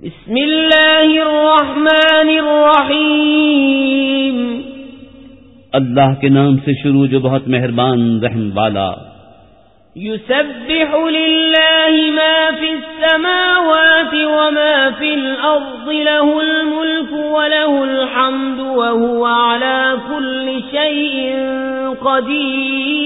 بسم اللہ الرحمن الرحیم۔ اللہ کے نام سے شروع جو بہت مہربان رحم والا۔ يسبح لله ما في السماوات وما في الأرض له الملك وله الحمد وهو على كل شيء قدير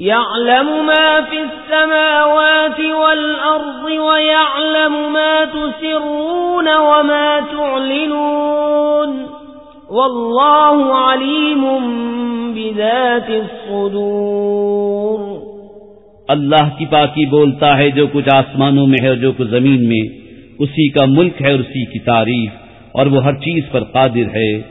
يعلم ما في السماوات والأرض ويعلم ما تسرون وما تعلنون واللہ علیم بذات الصدور اللہ کی پاکی بولتا ہے جو کچھ آسمانوں میں ہے اور جو کچھ زمین میں، اسی کا ملک ہے اور اسی کی تعریف اور وہ ہر چیز پر قادر ہے۔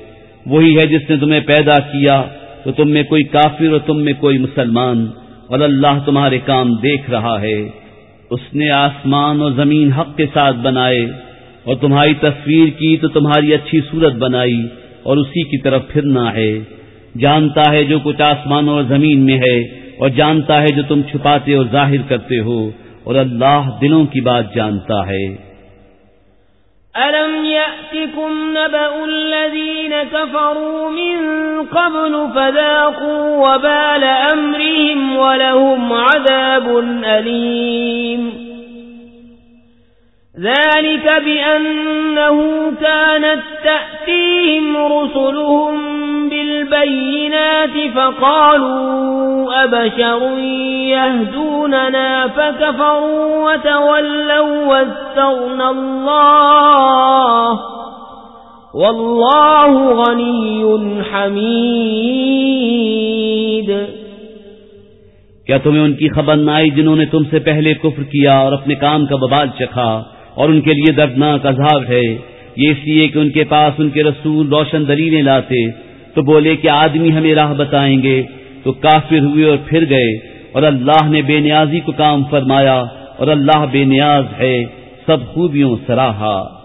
وہی ہے جس نے تمہیں پیدا کیا۔ تو تم میں کوئی کافر اور تم میں کوئی مسلمان، اور اللہ تمہارے کام دیکھ رہا ہے۔ اس نے آسمان اور زمین حق کے ساتھ بنائے، اور تمہاری تصویر کی تو تمہاری اچھی صورت بنائی، اور اسی کی طرف پھرنا ہے۔ جانتا ہے جو کچھ آسمان اور زمین میں ہے، اور جانتا ہے جو تم چھپاتے اور ظاہر کرتے ہو، اور اللہ دلوں کی بات جانتا ہے۔ أَلَمْ يَأْتِكُمْ نَبَأُ الَّذِينَ كَفَرُوا مِن قَبْلُ فَذَاقُوا وَبَالَ أَمْرِهِمْ وَلَهُمْ عَذَابٌ أَلِيمٌ. ذلك بأنه كانت تأتيهم رسلهم بالبينات فقالوا أبشر يهدوننا فكفروا وتولوا واستغنى الله والله غني حميد کیا تمہیں ان کی خبر نہ آئی جنہوں نے تم سے پہلے کفر کیا اور اپنے کام کا ببال چکھا اور ان کے لیے دردناک عذاب ہے؟ یہ اس لیے کہ ان کے پاس ان کے رسول روشن دلیلیں لاتے۔ تو بولے کہ آدمی ہمیں راہ بتائیں گے۔ تو کافر ہوئے اور پھر گئے۔ اور اللہ نے بے نیازی کو کام فرمایا اور اللہ بے نیاز ہے، سب خوبیوں سراہا۔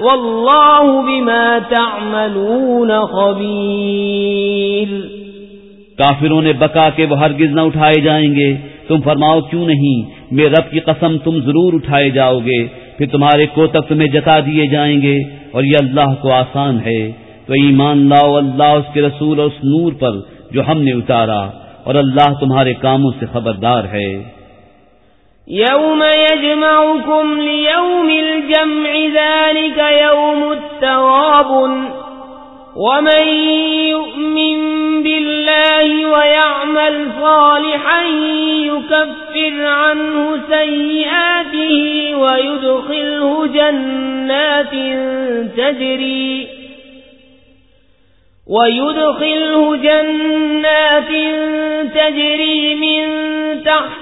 والله بما تعملون خبير۔ کافروں نے بکا کے وہ ہرگز نہ اٹھائے جائیں گے۔ تم فرماؤ کیوں نہیں؟ میرے رب کی قسم تم ضرور اٹھائے جاؤ گے۔ پھر تمہارے کو تک تمہیں جتا دیے جائیں گے۔ اور یہ اللہ کو آسان ہے۔ تو ایمان لاؤ، اللہ اس کے رسول اور اس نور پر جو ہم نے اتارا۔ اور اللہ تمہارے کاموں سے خبردار ہے۔ يوم يجمعكم ليوم الجمع ذلك يوم التواب ومن يؤمن بالله ويعمل صالحا يكفر عنه سيئاته ويدخله جنات تجري ويدخله جنات تجري من تحت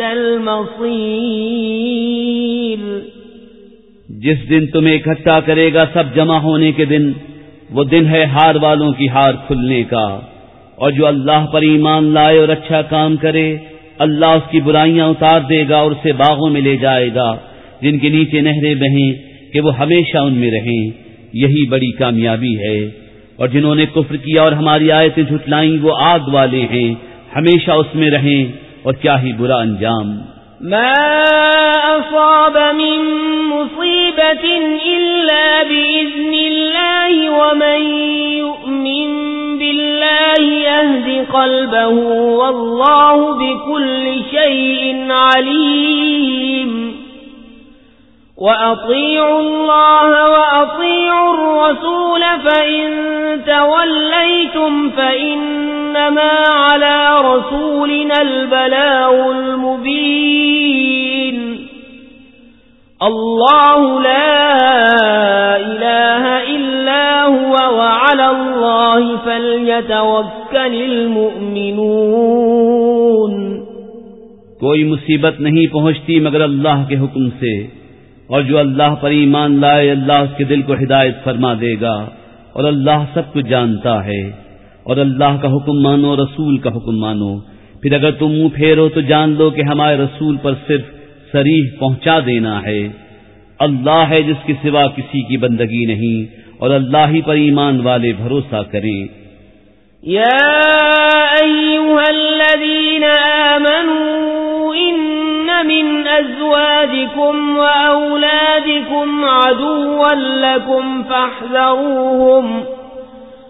المصير. جس دن تمہیں اکٹھا کرے گا سب جمع ہونے کے دن، وہ دن ہے ہار والوں کی ہار کھلنے کا۔ اور جو اللہ پر ایمان لائے اور اچھا کام کرے، اللہ اس کی برائیاں اتار دے گا اور اسے باغوں میں لے جائے گا۔ جن کے نیچے نہریں بہیں کہ وہ ہمیشہ ان میں رہیں۔ یہی بڑی کامیابی ہے۔ اور جنہوں نے کفر کیا اور ہماری آیتیں جھٹلائیں، وہ آگ والے ہیں۔ ہمیشہ اس میں رہیں۔ اور کیا ہی برا انجام۔ ما أصاب من مصيبة إلا بإذن الله ومن يؤمن بالله يهد قلبه والله بكل شيء عليم وأطيعوا الله وأطيعوا الرسول فإن توليتم فإن فإنما على رسولنا البلاء المبين. الله لا إله إلا هو وعلى الله فليتوكل المؤمنون. کوئی مصیبت نہیں پہنچتی مگر اللہ کے حکم سے، اور جو اللہ پر ایمان لائے، اللہ اس کے دل کو ہدایت فرما دے گا، اور اللہ سب کچھ جانتا ہے۔ اور اللہ کا حکم مانو رسول کا حکم مانو۔ پھر اگر تم منہ پھیرو تو جان لو کہ ہمارے رسول پر صرف سریح پہنچا دینا ہے۔ اللہ ہے جس کے سوا کسی کی بندگی نہیں اور اللہ ہی پر ایمان والے بھروسہ کریں۔ یا ایوہا الذین آمنوا ان من أزواجكم وأولادكم عدوا لكم فاحذروهم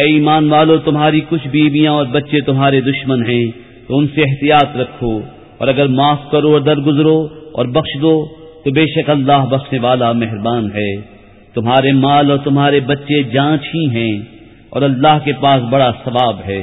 اے ایمان والو، تمہاری کچھ بیویاں اور بچے تمہارے دشمن ہیں، تو ان سے احتیاط رکھو، اور اگر معاف کرو اور درگزرو اور بخش دو، تو بے شک اللہ بخشنے والا مہربان ہے۔ تمہارے مال اور تمہارے بچے جانچ ہی ہیں، اور اللہ کے پاس بڑا ثواب ہے۔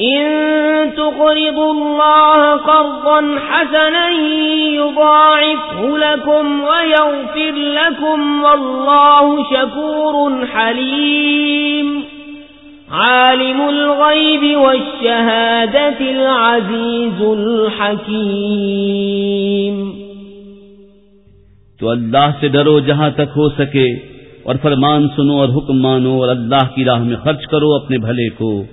إن تقرضوا الله قرضا حسنا يضاعفه لكم ويغفر لكم والله شكور حليم. عالم الغيب والشهادة العزيز الحكيم. تو اللہ سے ڈرو جہاں تک ہو سکے اور فرمان سنو اور حکم مانو اور اللہ کی راہ میں خرچ کرو اپنے بھلے کو۔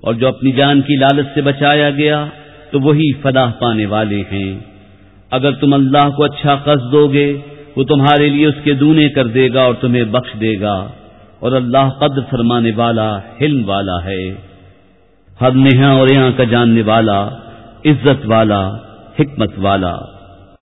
اور جو اپنی جان کی لالچ سے بچایا گیا، تو وہی فلاح پانے والے ہیں۔ اگر تم اللہ کو اچھا قرض دو گے، وہ تمہارے لیے اس کے دونے کر دے گا اور تمہیں بخش دے گا۔ اور اللہ قدر فرمانے والا حلم والا ہے۔ ہر نہا اور یہاں کا جاننے والا، عزت والا، حکمت والا۔